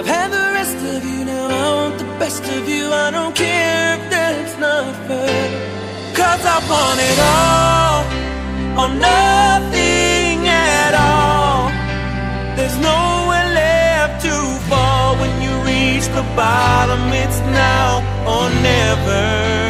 I've had the rest of you, now I want the best of you. I don't care if that's not fair. Cause I want it all, or nothing at all. There's nowhere left to fall when you reach the bottom. It's now or never.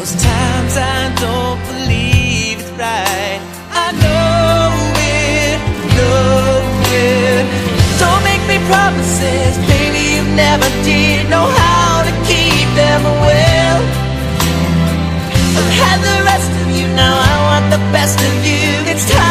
Those times I don't believe it's right. I know it, know it. Don't make me promises, baby. You never did know how to keep them well. I've had the rest of you, now I want the best of you. It's time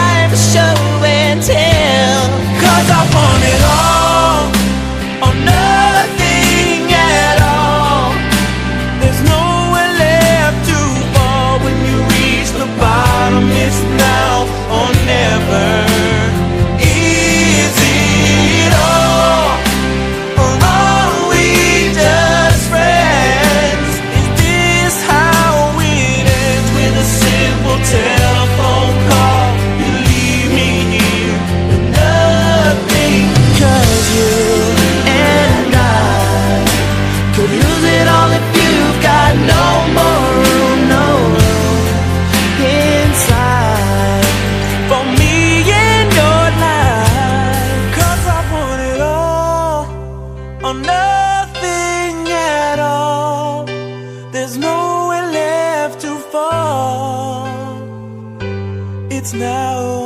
There's nowhere left to fall. It's now